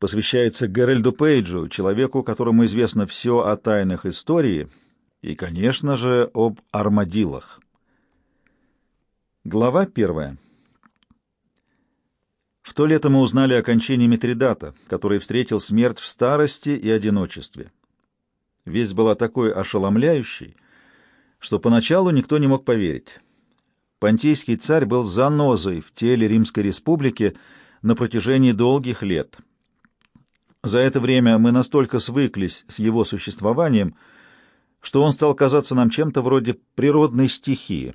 посвящается Геральду Пейджу, человеку, которому известно все о тайнах истории и, конечно же, об армадилах. Глава первая. В то лето мы узнали о кончине Митридата, который встретил смерть в старости и одиночестве. Весть была такой ошеломляющей, что поначалу никто не мог поверить. Понтийский царь был занозой в теле Римской республики на протяжении долгих лет. За это время мы настолько свыклись с его существованием, что он стал казаться нам чем-то вроде природной стихии,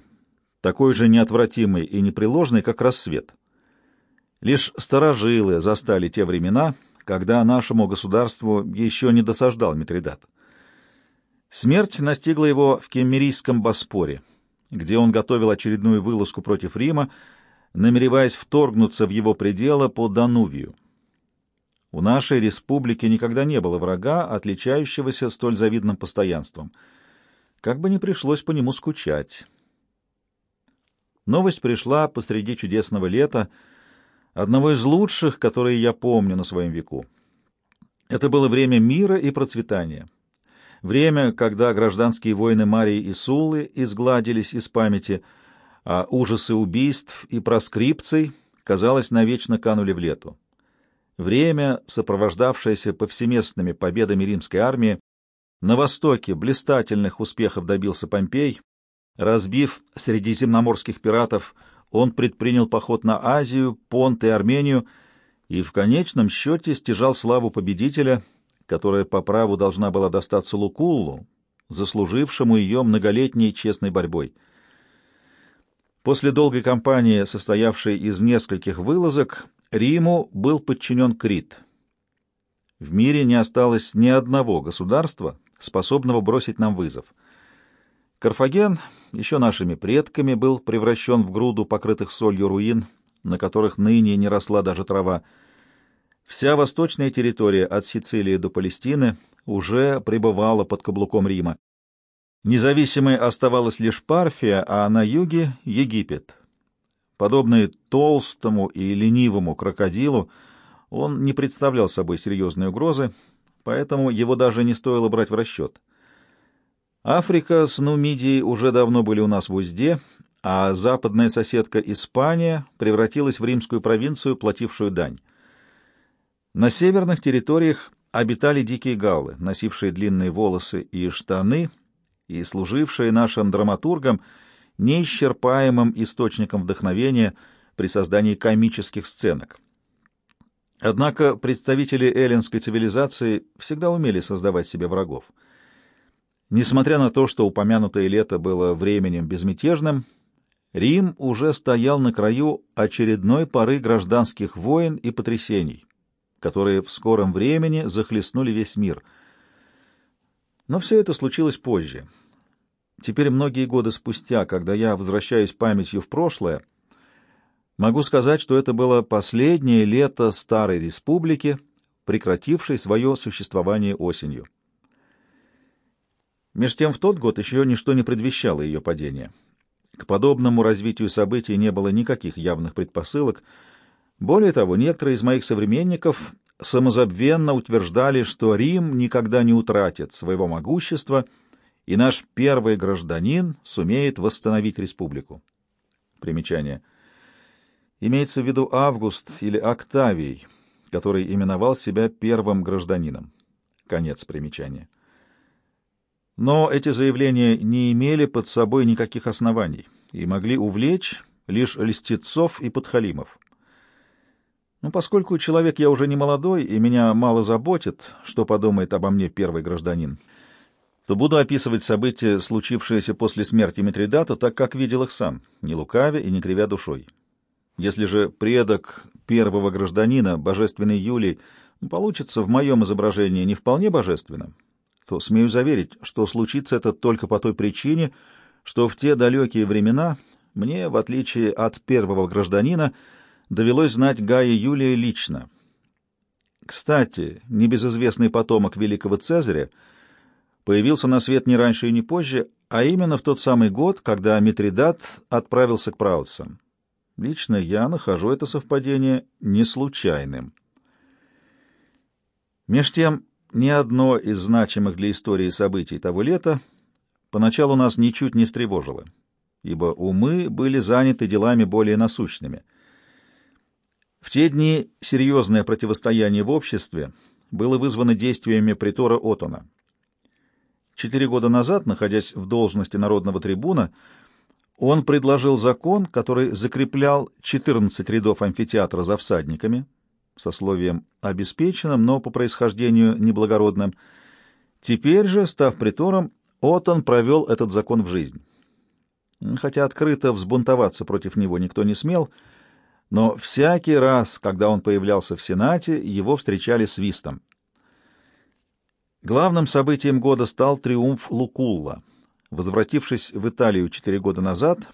такой же неотвратимой и непреложной, как рассвет. Лишь старожилы застали те времена, когда нашему государству еще не досаждал Митридат. Смерть настигла его в Кеммерийском Боспоре, где он готовил очередную вылазку против Рима, намереваясь вторгнуться в его пределы по Данувию. У нашей республики никогда не было врага, отличающегося столь завидным постоянством. Как бы ни пришлось по нему скучать. Новость пришла посреди чудесного лета, одного из лучших, которые я помню на своем веку. Это было время мира и процветания. Время, когда гражданские войны Марии и Суллы изгладились из памяти, а ужасы убийств и проскрипций, казалось, навечно канули в лету. Время, сопровождавшееся повсеместными победами римской армии, на востоке блистательных успехов добился Помпей, разбив средиземноморских пиратов он предпринял поход на Азию, Понт и Армению и в конечном счете стяжал славу победителя, которая по праву должна была достаться Лукуллу, заслужившему ее многолетней честной борьбой. После долгой кампании, состоявшей из нескольких вылазок, Риму был подчинен Крит. В мире не осталось ни одного государства, способного бросить нам вызов. Карфаген еще нашими предками был превращен в груду покрытых солью руин, на которых ныне не росла даже трава. Вся восточная территория от Сицилии до Палестины уже пребывала под каблуком Рима. Независимой оставалась лишь Парфия, а на юге — Египет. Подобный толстому и ленивому крокодилу, он не представлял собой серьезной угрозы, поэтому его даже не стоило брать в расчет. Африка с Нумидией уже давно были у нас в узде, а западная соседка Испания превратилась в римскую провинцию, платившую дань. На северных территориях обитали дикие галлы, носившие длинные волосы и штаны, и служившие нашим драматургам неисчерпаемым источником вдохновения при создании комических сценок. Однако представители эллинской цивилизации всегда умели создавать себе врагов — Несмотря на то, что упомянутое лето было временем безмятежным, Рим уже стоял на краю очередной поры гражданских войн и потрясений, которые в скором времени захлестнули весь мир. Но все это случилось позже. Теперь, многие годы спустя, когда я возвращаюсь памятью в прошлое, могу сказать, что это было последнее лето Старой Республики, прекратившей свое существование осенью. Меж тем в тот год еще ничто не предвещало ее падения. К подобному развитию событий не было никаких явных предпосылок. Более того, некоторые из моих современников самозабвенно утверждали, что Рим никогда не утратит своего могущества, и наш первый гражданин сумеет восстановить республику. Примечание. Имеется в виду Август или Октавий, который именовал себя первым гражданином. Конец примечания. Но эти заявления не имели под собой никаких оснований и могли увлечь лишь льстецов и подхалимов. Но поскольку человек я уже не молодой и меня мало заботит, что подумает обо мне первый гражданин, то буду описывать события, случившиеся после смерти Митридата, так как видел их сам, не лукавя и не кривя душой. Если же предок первого гражданина, божественный Юлий, получится в моем изображении не вполне божественным, то смею заверить, что случится это только по той причине, что в те далекие времена мне, в отличие от первого гражданина, довелось знать Гая Юлия лично. Кстати, небезызвестный потомок великого Цезаря появился на свет не раньше и не позже, а именно в тот самый год, когда Митридат отправился к Праутсам. Лично я нахожу это совпадение не случайным. Меж тем, ни одно из значимых для истории событий того лета поначалу нас ничуть не встревожило, ибо умы были заняты делами более насущными. В те дни серьезное противостояние в обществе было вызвано действиями притора Отона. Четыре года назад, находясь в должности народного трибуна, он предложил закон, который закреплял 14 рядов амфитеатра за всадниками, со словием «обеспеченным», но по происхождению неблагородным. Теперь же, став притором, Отон провел этот закон в жизнь. Хотя открыто взбунтоваться против него никто не смел, но всякий раз, когда он появлялся в Сенате, его встречали свистом. Главным событием года стал триумф Лукулла. Возвратившись в Италию четыре года назад,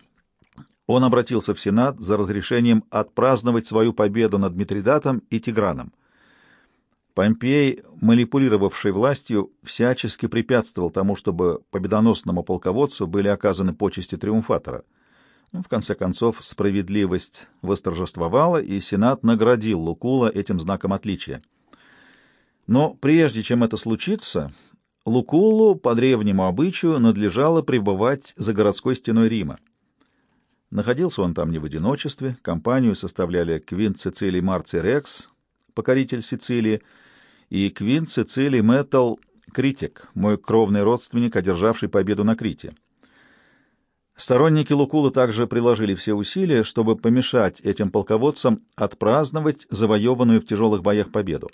он обратился в Сенат за разрешением отпраздновать свою победу над Митридатом и Тиграном. Помпей, манипулировавший властью, всячески препятствовал тому, чтобы победоносному полководцу были оказаны почести триумфатора. В конце концов, справедливость восторжествовала, и Сенат наградил Лукула этим знаком отличия. Но прежде чем это случится, Лукулу по древнему обычаю надлежало пребывать за городской стеной Рима. Находился он там не в одиночестве, компанию составляли Квинт Цицилий Марций Рекс, покоритель Сицилии, и Квинт Цицилий Мэттл Критик, мой кровный родственник, одержавший победу на Крите. Сторонники Лукула также приложили все усилия, чтобы помешать этим полководцам отпраздновать завоеванную в тяжелых боях победу.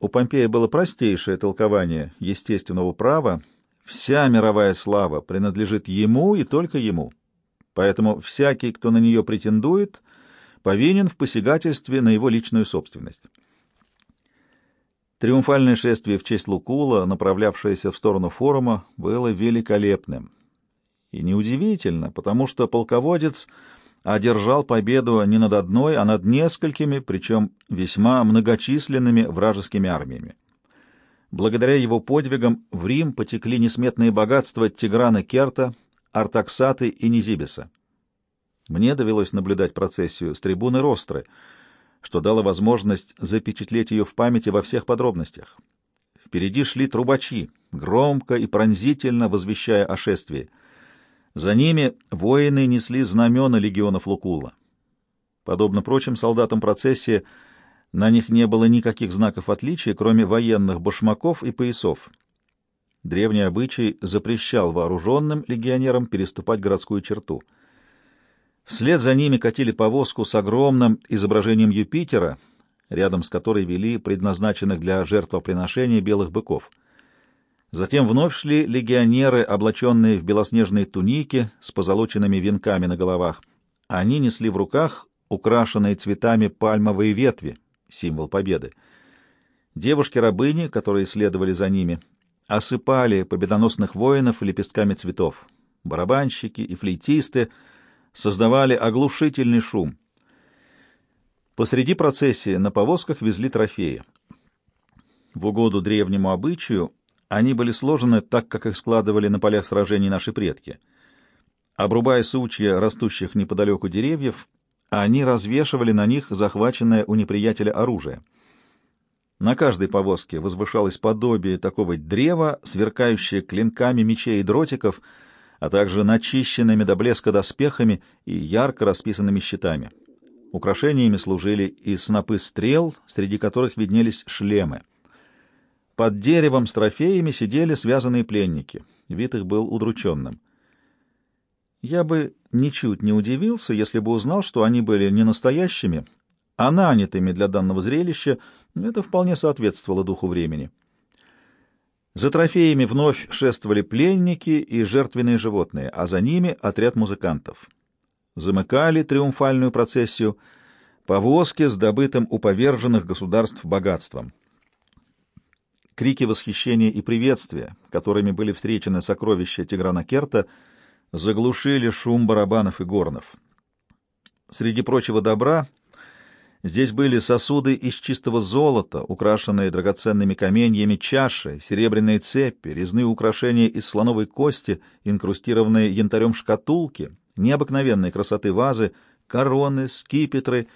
У Помпея было простейшее толкование естественного права, вся мировая слава принадлежит ему и только ему поэтому всякий, кто на нее претендует, повинен в посягательстве на его личную собственность. Триумфальное шествие в честь Лукула, направлявшееся в сторону форума, было великолепным. И неудивительно, потому что полководец одержал победу не над одной, а над несколькими, причем весьма многочисленными вражескими армиями. Благодаря его подвигам в Рим потекли несметные богатства Тиграна Керта, Артаксаты и Низибиса. Мне довелось наблюдать процессию с трибуны Ростры, что дало возможность запечатлеть ее в памяти во всех подробностях. Впереди шли трубачи, громко и пронзительно возвещая о шествии. За ними воины несли знамена легионов Лукула. Подобно прочим солдатам процессии, на них не было никаких знаков отличия, кроме военных башмаков и поясов. Древний обычай запрещал вооруженным легионерам переступать городскую черту. Вслед за ними катили повозку с огромным изображением Юпитера, рядом с которой вели предназначенных для жертвоприношения белых быков. Затем вновь шли легионеры, облаченные в белоснежные туники с позолоченными венками на головах. Они несли в руках украшенные цветами пальмовые ветви, символ победы. Девушки-рабыни, которые следовали за ними, осыпали победоносных воинов лепестками цветов. Барабанщики и флейтисты создавали оглушительный шум. Посреди процессии на повозках везли трофеи. В угоду древнему обычаю они были сложены так, как их складывали на полях сражений наши предки. Обрубая сучья растущих неподалеку деревьев, они развешивали на них захваченное у неприятеля оружие — на каждой повозке возвышалось подобие такого древа, сверкающее клинками мечей и дротиков, а также начищенными до блеска доспехами и ярко расписанными щитами. Украшениями служили и снопы стрел, среди которых виднелись шлемы. Под деревом с трофеями сидели связанные пленники. Вид их был удрученным. Я бы ничуть не удивился, если бы узнал, что они были не настоящими, а нанятыми для данного зрелища, это вполне соответствовало духу времени. За трофеями вновь шествовали пленники и жертвенные животные, а за ними отряд музыкантов. Замыкали триумфальную процессию повозки с добытым у поверженных государств богатством. Крики восхищения и приветствия, которыми были встречены сокровища Тиграна Керта, заглушили шум барабанов и горнов. Среди прочего добра Здесь были сосуды из чистого золота, украшенные драгоценными каменьями чаши, серебряные цепи, резные украшения из слоновой кости, инкрустированные янтарем шкатулки, необыкновенной красоты вазы, короны, скипетры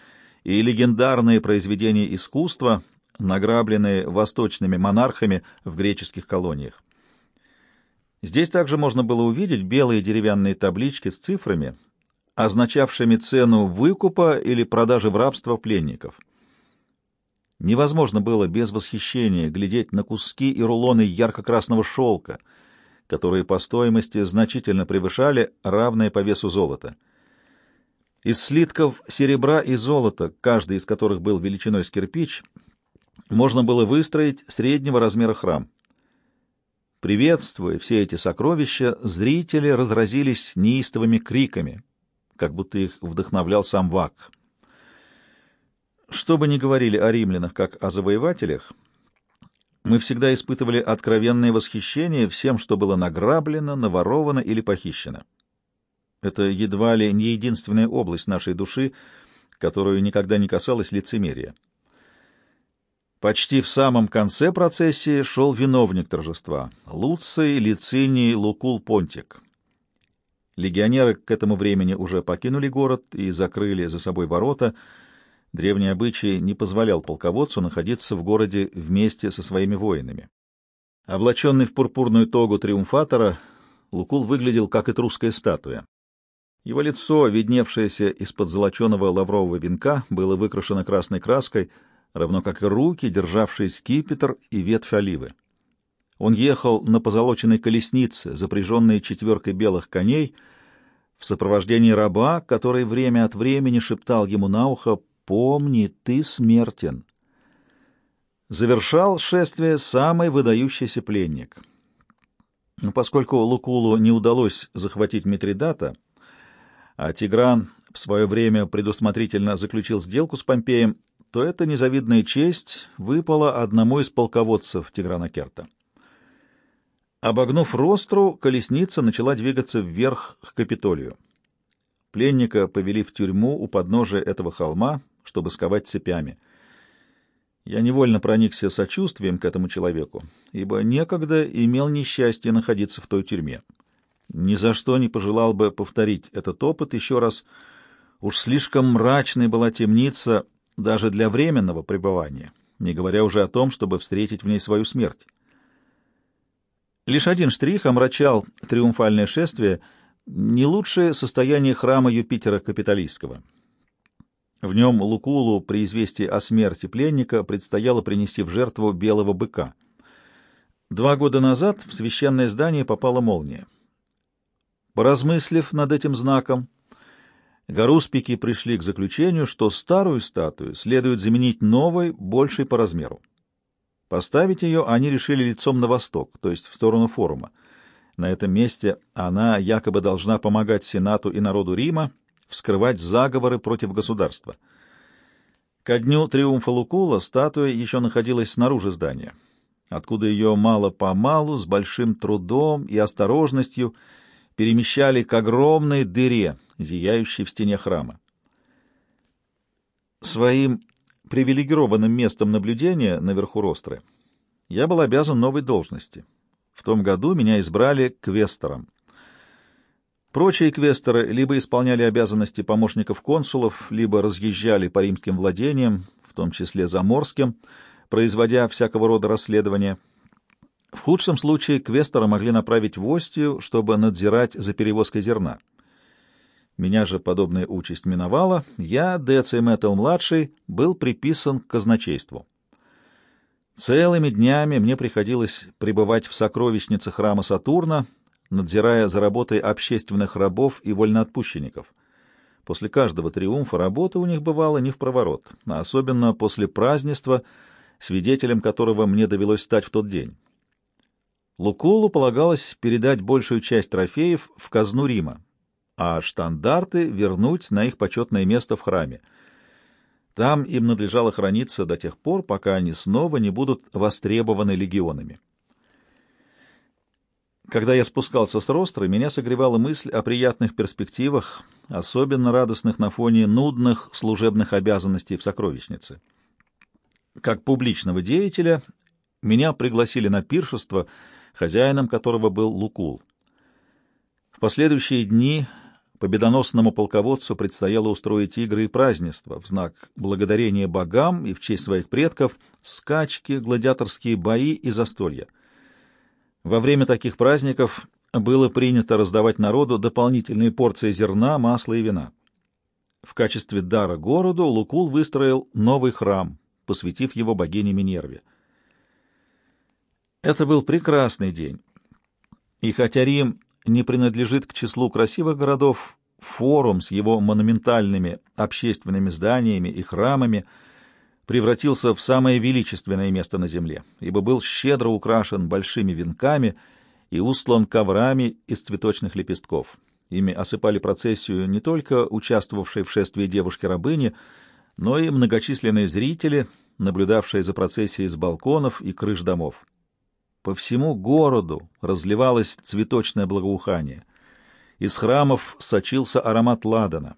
и легендарные произведения искусства, награбленные восточными монархами в греческих колониях. Здесь также можно было увидеть белые деревянные таблички с цифрами, означавшими цену выкупа или продажи в рабство пленников. Невозможно было без восхищения глядеть на куски и рулоны ярко-красного шелка, которые по стоимости значительно превышали равное по весу золота. Из слитков серебра и золота, каждый из которых был величиной с кирпич, можно было выстроить среднего размера храм. Приветствуя все эти сокровища, зрители разразились неистовыми криками, как будто их вдохновлял сам Вак. Что бы ни говорили о римлянах как о завоевателях, мы всегда испытывали откровенное восхищение всем, что было награблено, наворовано или похищено. Это едва ли не единственная область нашей души, которую никогда не касалось лицемерия. Почти в самом конце процессии шел виновник торжества — Луций Лициний Лукул Понтик. Легионеры к этому времени уже покинули город и закрыли за собой ворота. Древний обычай не позволял полководцу находиться в городе вместе со своими воинами. Облаченный в пурпурную тогу триумфатора, Лукул выглядел как этрусская статуя. Его лицо, видневшееся из-под золоченого лаврового венка, было выкрашено красной краской, равно как и руки, державшие скипетр и ветвь оливы. Он ехал на позолоченной колеснице, запряженной четверкой белых коней, в сопровождении раба, который время от времени шептал ему на ухо «Помни, ты смертен». Завершал шествие самый выдающийся пленник. Но поскольку Лукулу не удалось захватить Митридата, а Тигран в свое время предусмотрительно заключил сделку с Помпеем, то эта незавидная честь выпала одному из полководцев Тиграна Керта. Обогнув Ростру, колесница начала двигаться вверх к Капитолию. Пленника повели в тюрьму у подножия этого холма, чтобы сковать цепями. Я невольно проникся сочувствием к этому человеку, ибо некогда имел несчастье находиться в той тюрьме. Ни за что не пожелал бы повторить этот опыт еще раз. Уж слишком мрачной была темница даже для временного пребывания, не говоря уже о том, чтобы встретить в ней свою смерть. Лишь один штрих омрачал триумфальное шествие — не лучшее состояние храма Юпитера Капитолийского. В нем Лукулу при известии о смерти пленника предстояло принести в жертву белого быка. Два года назад в священное здание попала молния. Поразмыслив над этим знаком, Гаруспики пришли к заключению, что старую статую следует заменить новой, большей по размеру. Поставить ее они решили лицом на восток, то есть в сторону форума. На этом месте она якобы должна помогать Сенату и народу Рима вскрывать заговоры против государства. Ко дню триумфа Лукула статуя еще находилась снаружи здания, откуда ее мало-помалу, с большим трудом и осторожностью перемещали к огромной дыре, зияющей в стене храма. Своим привилегированным местом наблюдения наверху Ростры я был обязан новой должности. В том году меня избрали квестором. Прочие квесторы либо исполняли обязанности помощников консулов, либо разъезжали по римским владениям, в том числе заморским, производя всякого рода расследования — в худшем случае квестора могли направить в Остию, чтобы надзирать за перевозкой зерна. Меня же подобная участь миновала, я, Деций Мэттл-младший, был приписан к казначейству. Целыми днями мне приходилось пребывать в сокровищнице храма Сатурна, надзирая за работой общественных рабов и вольноотпущенников. После каждого триумфа работа у них бывала не в проворот, а особенно после празднества, свидетелем которого мне довелось стать в тот день. Лукулу полагалось передать большую часть трофеев в казну Рима, а штандарты вернуть на их почетное место в храме. Там им надлежало храниться до тех пор, пока они снова не будут востребованы легионами. Когда я спускался с ростры, меня согревала мысль о приятных перспективах, особенно радостных на фоне нудных служебных обязанностей в сокровищнице. Как публичного деятеля меня пригласили на пиршество — хозяином которого был Лукул. В последующие дни победоносному полководцу предстояло устроить игры и празднества в знак благодарения богам и в честь своих предков, скачки, гладиаторские бои и застолья. Во время таких праздников было принято раздавать народу дополнительные порции зерна, масла и вина. В качестве дара городу Лукул выстроил новый храм, посвятив его богине Минерве. Это был прекрасный день. И хотя Рим не принадлежит к числу красивых городов, форум с его монументальными общественными зданиями и храмами превратился в самое величественное место на земле, ибо был щедро украшен большими венками и устлан коврами из цветочных лепестков. Ими осыпали процессию не только участвовавшие в шествии девушки-рабыни, но и многочисленные зрители, наблюдавшие за процессией с балконов и крыш домов. По всему городу разливалось цветочное благоухание. Из храмов сочился аромат ладана.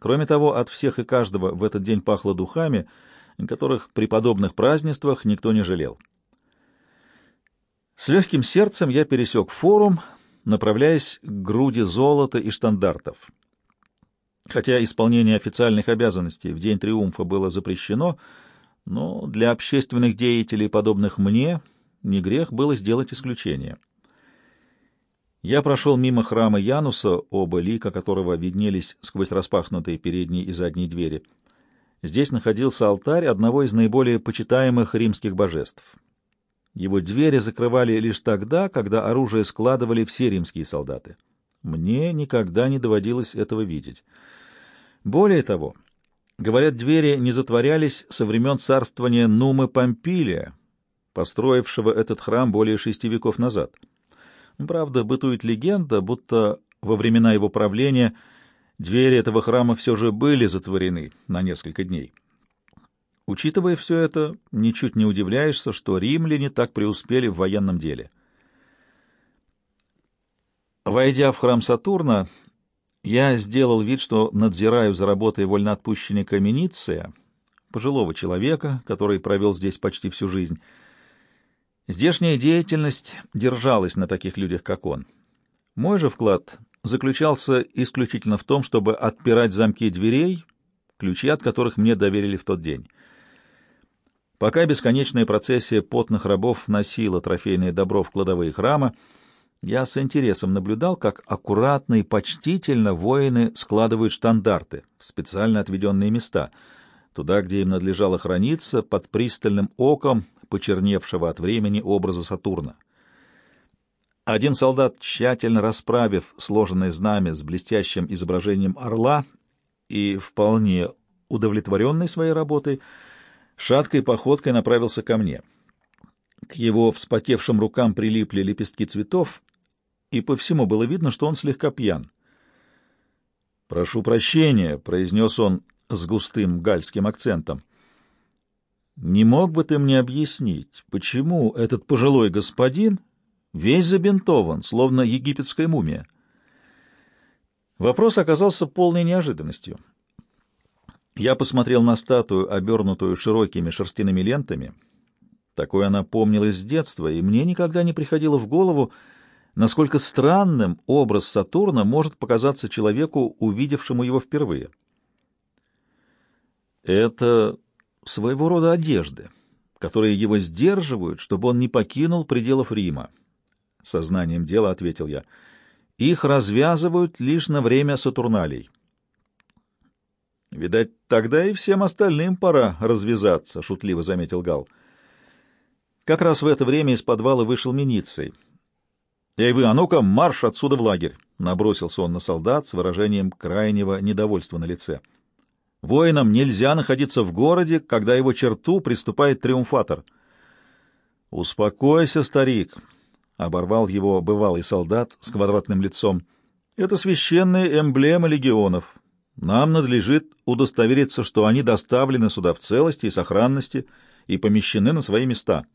Кроме того, от всех и каждого в этот день пахло духами, которых при подобных празднествах никто не жалел. С легким сердцем я пересек форум, направляясь к груди золота и штандартов. Хотя исполнение официальных обязанностей в день триумфа было запрещено, но для общественных деятелей, подобных мне, не грех было сделать исключение. Я прошел мимо храма Януса, оба лика которого виднелись сквозь распахнутые передние и задние двери. Здесь находился алтарь одного из наиболее почитаемых римских божеств. Его двери закрывали лишь тогда, когда оружие складывали все римские солдаты. Мне никогда не доводилось этого видеть. Более того, говорят, двери не затворялись со времен царствования Нумы Помпилия, построившего этот храм более шести веков назад. Правда, бытует легенда, будто во времена его правления двери этого храма все же были затворены на несколько дней. Учитывая все это, ничуть не удивляешься, что римляне так преуспели в военном деле. Войдя в храм Сатурна, я сделал вид, что надзираю за работой вольноотпущенника Миниция, пожилого человека, который провел здесь почти всю жизнь. Здешняя деятельность держалась на таких людях, как он. Мой же вклад заключался исключительно в том, чтобы отпирать замки дверей, ключи от которых мне доверили в тот день. Пока бесконечная процессия потных рабов носила трофейное добро в кладовые храма, я с интересом наблюдал, как аккуратно и почтительно воины складывают штандарты в специально отведенные места, туда, где им надлежало храниться, под пристальным оком почерневшего от времени образа Сатурна. Один солдат, тщательно расправив сложенное знамя с блестящим изображением орла и вполне удовлетворенный своей работой, шаткой походкой направился ко мне. К его вспотевшим рукам прилипли лепестки цветов, и по всему было видно, что он слегка пьян. «Прошу прощения», — произнес он с густым гальским акцентом. Не мог бы ты мне объяснить, почему этот пожилой господин весь забинтован, словно египетская мумия? Вопрос оказался полной неожиданностью. Я посмотрел на статую, обернутую широкими шерстяными лентами. Такой она помнилась с детства, и мне никогда не приходило в голову, насколько странным образ Сатурна может показаться человеку, увидевшему его впервые. Это своего рода одежды, которые его сдерживают, чтобы он не покинул пределов Рима. Сознанием дела ответил я. Их развязывают лишь на время Сатурналей. Видать, тогда и всем остальным пора развязаться, шутливо заметил Гал. Как раз в это время из подвала вышел Миницей. «Эй вы, а ну-ка, марш отсюда в лагерь!» — набросился он на солдат с выражением крайнего недовольства на лице. Воинам нельзя находиться в городе, когда его черту приступает триумфатор. «Успокойся, старик», — оборвал его бывалый солдат с квадратным лицом. «Это священные эмблемы легионов. Нам надлежит удостовериться, что они доставлены сюда в целости и сохранности и помещены на свои места.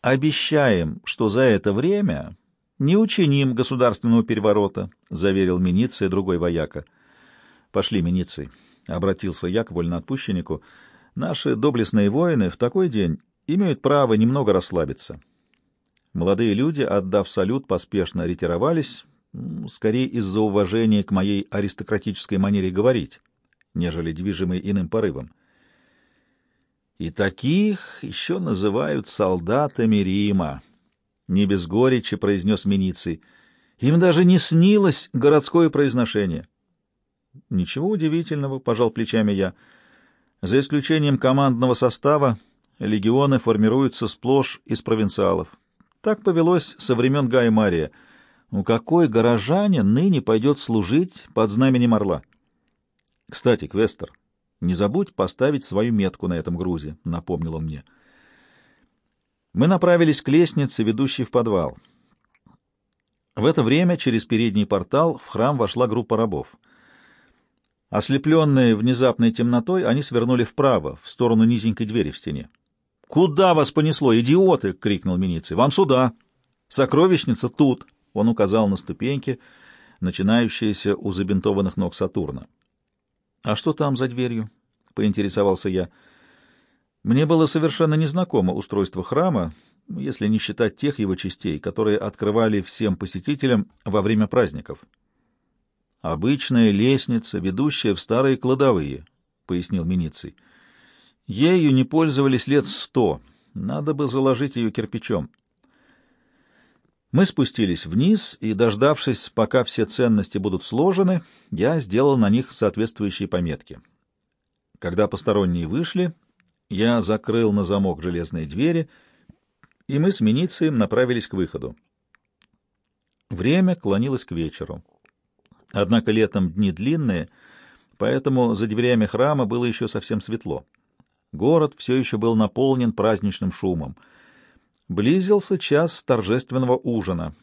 Обещаем, что за это время не учиним государственного переворота», — заверил Миниция другой вояка. «Пошли, Миницей», — обратился я к вольноотпущеннику. «Наши доблестные воины в такой день имеют право немного расслабиться». Молодые люди, отдав салют, поспешно ретировались, скорее из-за уважения к моей аристократической манере говорить, нежели движимой иным порывом. И таких еще называют солдатами Рима, — не без горечи произнес Миниций. Им даже не снилось городское произношение. — Ничего удивительного, — пожал плечами я. За исключением командного состава, легионы формируются сплошь из провинциалов. Так повелось со времен Гая Мария. У какой горожанин ныне пойдет служить под знаменем орла? Кстати, Квестер, не забудь поставить свою метку на этом грузе, — напомнил он мне. Мы направились к лестнице, ведущей в подвал. В это время через передний портал в храм вошла группа рабов. Ослепленные внезапной темнотой, они свернули вправо, в сторону низенькой двери в стене. «Куда вас понесло, идиоты?» — крикнул Миниций. «Вам сюда! Сокровищница тут!» — он указал на ступеньки, начинающиеся у забинтованных ног Сатурна. «А что там за дверью?» — поинтересовался я. Мне было совершенно незнакомо устройство храма, если не считать тех его частей, которые открывали всем посетителям во время праздников. «Обычная лестница, ведущая в старые кладовые», — пояснил Миниций. Ею не пользовались лет сто. Надо бы заложить ее кирпичом. Мы спустились вниз, и, дождавшись, пока все ценности будут сложены, я сделал на них соответствующие пометки. Когда посторонние вышли, я закрыл на замок железные двери, и мы с Миницием направились к выходу. Время клонилось к вечеру. Однако летом дни длинные, поэтому за дверями храма было еще совсем светло. Город все еще был наполнен праздничным шумом. Близился час торжественного ужина,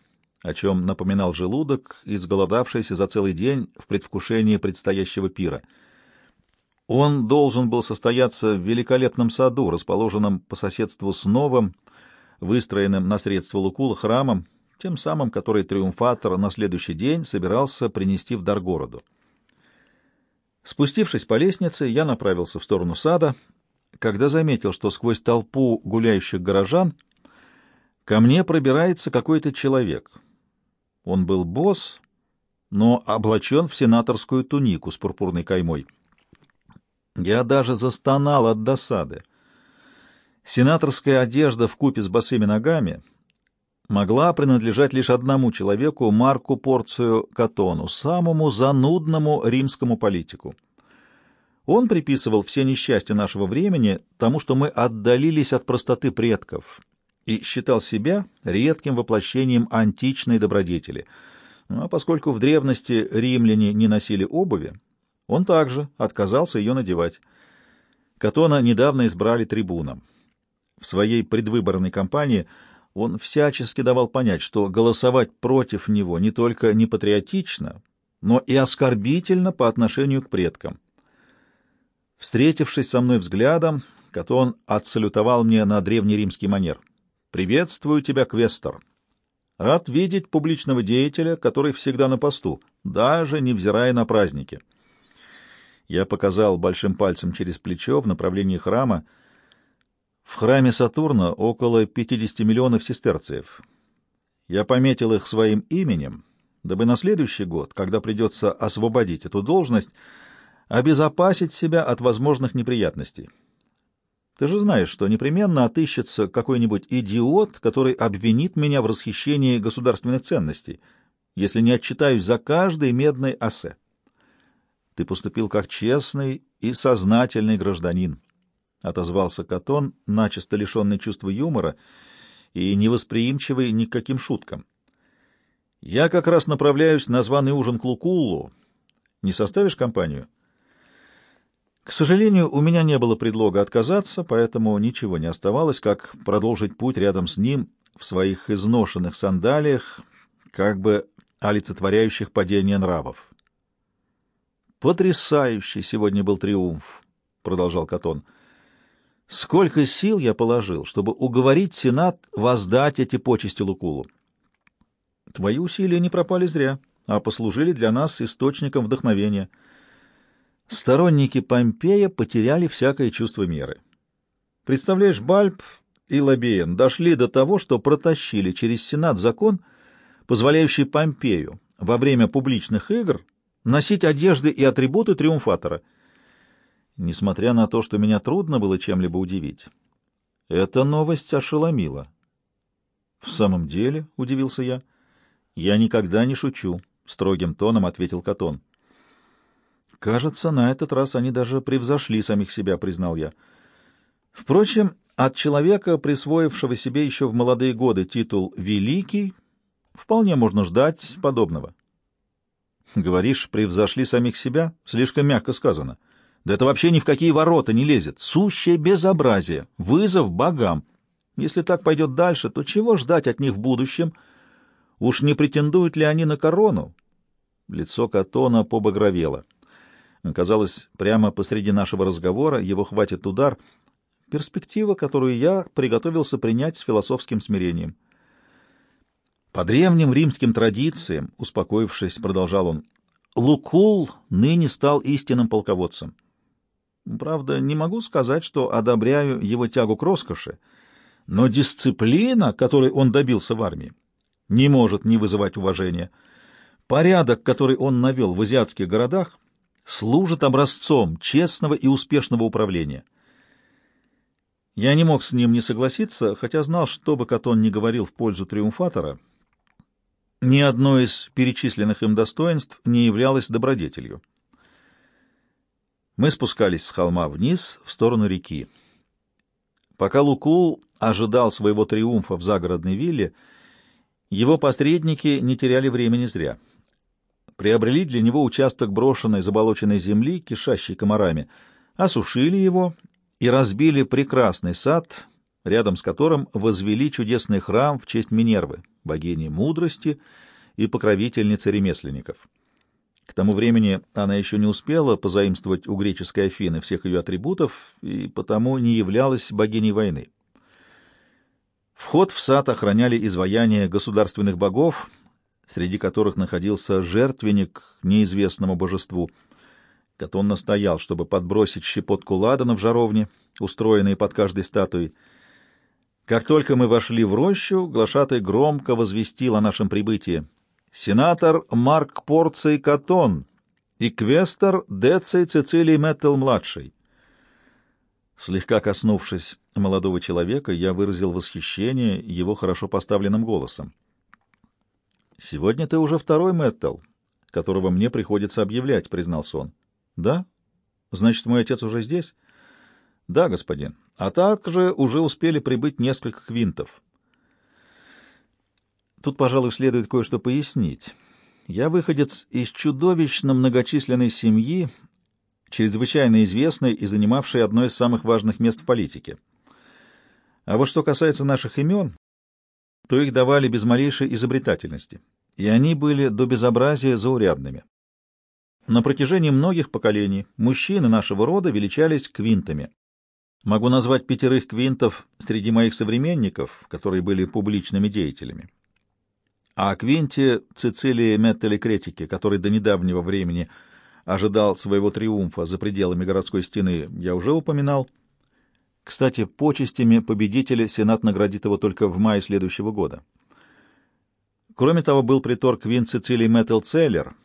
о чем напоминал желудок, изголодавшийся за целый день в предвкушении предстоящего пира. Он должен был состояться в великолепном саду, расположенном по соседству с новым, выстроенным на средства Лукула храмом, тем самым, который триумфатор на следующий день собирался принести в дар городу. Спустившись по лестнице, я направился в сторону сада — когда заметил, что сквозь толпу гуляющих горожан ко мне пробирается какой-то человек. Он был босс, но облачен в сенаторскую тунику с пурпурной каймой. Я даже застонал от досады. Сенаторская одежда в купе с босыми ногами могла принадлежать лишь одному человеку, Марку Порцию Катону, самому занудному римскому политику. Он приписывал все несчастья нашего времени тому, что мы отдалились от простоты предков, и считал себя редким воплощением античной добродетели. Ну, а поскольку в древности римляне не носили обуви, он также отказался ее надевать. Катона недавно избрали трибуном. В своей предвыборной кампании он всячески давал понять, что голосовать против него не только не патриотично, но и оскорбительно по отношению к предкам. Встретившись со мной взглядом, Катон отсалютовал мне на древнеримский манер. «Приветствую тебя, Квестор. Рад видеть публичного деятеля, который всегда на посту, даже невзирая на праздники». Я показал большим пальцем через плечо в направлении храма. В храме Сатурна около 50 миллионов сестерциев. Я пометил их своим именем, дабы на следующий год, когда придется освободить эту должность, обезопасить себя от возможных неприятностей. Ты же знаешь, что непременно отыщется какой-нибудь идиот, который обвинит меня в расхищении государственных ценностей, если не отчитаюсь за каждый медный осе. Ты поступил как честный и сознательный гражданин, — отозвался Катон, начисто лишенный чувства юмора и невосприимчивый ни к каким шуткам. Я как раз направляюсь на званый ужин к Лукуллу. Не составишь компанию? — к сожалению, у меня не было предлога отказаться, поэтому ничего не оставалось, как продолжить путь рядом с ним в своих изношенных сандалиях, как бы олицетворяющих падение нравов. «Потрясающий сегодня был триумф», — продолжал Катон. «Сколько сил я положил, чтобы уговорить Сенат воздать эти почести Лукулу. Твои усилия не пропали зря, а послужили для нас источником вдохновения». Сторонники Помпея потеряли всякое чувство меры. Представляешь, Бальб и Лабиен дошли до того, что протащили через Сенат закон, позволяющий Помпею во время публичных игр носить одежды и атрибуты триумфатора. Несмотря на то, что меня трудно было чем-либо удивить, эта новость ошеломила. — В самом деле, — удивился я, — я никогда не шучу, — строгим тоном ответил Катон. — Кажется, на этот раз они даже превзошли самих себя, — признал я. Впрочем, от человека, присвоившего себе еще в молодые годы титул «Великий», вполне можно ждать подобного. Говоришь, превзошли самих себя? Слишком мягко сказано. Да это вообще ни в какие ворота не лезет. Сущее безобразие, вызов богам. Если так пойдет дальше, то чего ждать от них в будущем? Уж не претендуют ли они на корону? Лицо Катона побагровело. Казалось, прямо посреди нашего разговора его хватит удар. Перспектива, которую я приготовился принять с философским смирением. По древним римским традициям, успокоившись, продолжал он, Лукул ныне стал истинным полководцем. Правда, не могу сказать, что одобряю его тягу к роскоши, но дисциплина, которой он добился в армии, не может не вызывать уважения. Порядок, который он навел в азиатских городах, служит образцом честного и успешного управления. Я не мог с ним не согласиться, хотя знал, что бы Катон ни говорил в пользу триумфатора — ни одно из перечисленных им достоинств не являлось добродетелью. Мы спускались с холма вниз в сторону реки. Пока Лукул ожидал своего триумфа в загородной вилле, его посредники не теряли времени зря. Приобрели для него участок брошенной заболоченной земли, кишащей комарами, осушили его и разбили прекрасный сад, рядом с которым возвели чудесный храм в честь Минервы, богини мудрости и покровительницы ремесленников. К тому времени она еще не успела позаимствовать у греческой Афины всех ее атрибутов и потому не являлась богиней войны. Вход в сад охраняли изваяния государственных богов, среди которых находился жертвенник неизвестному божеству. Катон настоял, чтобы подбросить щепотку ладана в жаровне, устроенные под каждой статуей, как только мы вошли в рощу, глашатай громко возвестил о нашем прибытии. Сенатор Марк Порций Катон и квестор Деций Цицилий Мэттел-младший. Слегка коснувшись молодого человека, я выразил восхищение его хорошо поставленным голосом. «Сегодня ты уже второй Мэттел, которого мне приходится объявлять», — признался он. «Да? Значит, мой отец уже здесь?» Да, господин. А также уже успели прибыть несколько квинтов. Тут, пожалуй, следует кое-что пояснить. Я выходец из чудовищно многочисленной семьи, чрезвычайно известной и занимавшей одно из самых важных мест в политике. А вот что касается наших имен, то их давали без малейшей изобретательности, и они были до безобразия заурядными. На протяжении многих поколений мужчины нашего рода величались квинтами. Могу назвать пятерых квинтов среди моих современников, которые были публичными деятелями. А о Квинте Цицилии Меттеле который до недавнего времени ожидал своего триумфа за пределами городской стены, я уже упоминал. Кстати, почестями победителя Сенат наградит его только в мае следующего года. Кроме того, был притор Квинт Цицилий Мэттел Целлер,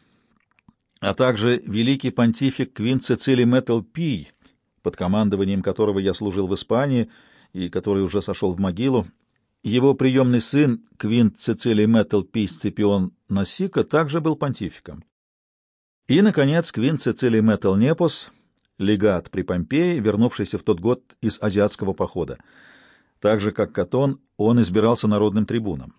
а также великий понтифик Квинт Цицилий Мэттел Пий, под командованием которого я служил в Испании и который уже сошел в могилу. Его приемный сын Квинт Цицилий Мэттл Пий Сципион Насика также был понтификом. И, наконец, Квинт Цицилий Мэттл Непос, легат при Помпее, вернувшийся в тот год из азиатского похода. Так же, как Катон, он избирался народным трибуном.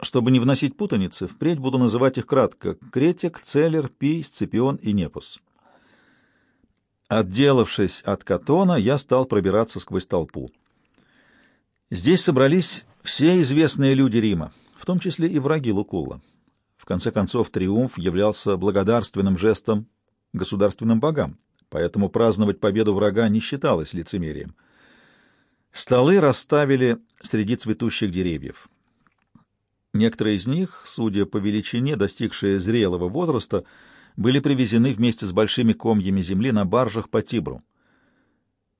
Чтобы не вносить путаницы, впредь буду называть их кратко — Кретик, Целлер, Пий, Сципион и Непос. Отделавшись от Катона, я стал пробираться сквозь толпу. Здесь собрались все известные люди Рима, в том числе и враги Лукулла. В конце концов, триумф являлся благодарственным жестом государственным богам, поэтому праздновать победу врага не считалось лицемерием. Столы расставили среди цветущих деревьев. Некоторые из них, судя по величине, достигшие зрелого возраста, были привезены вместе с большими комьями земли на баржах по Тибру.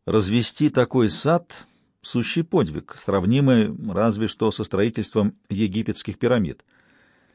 Развести такой сад — сущий подвиг, сравнимый разве что со строительством египетских пирамид —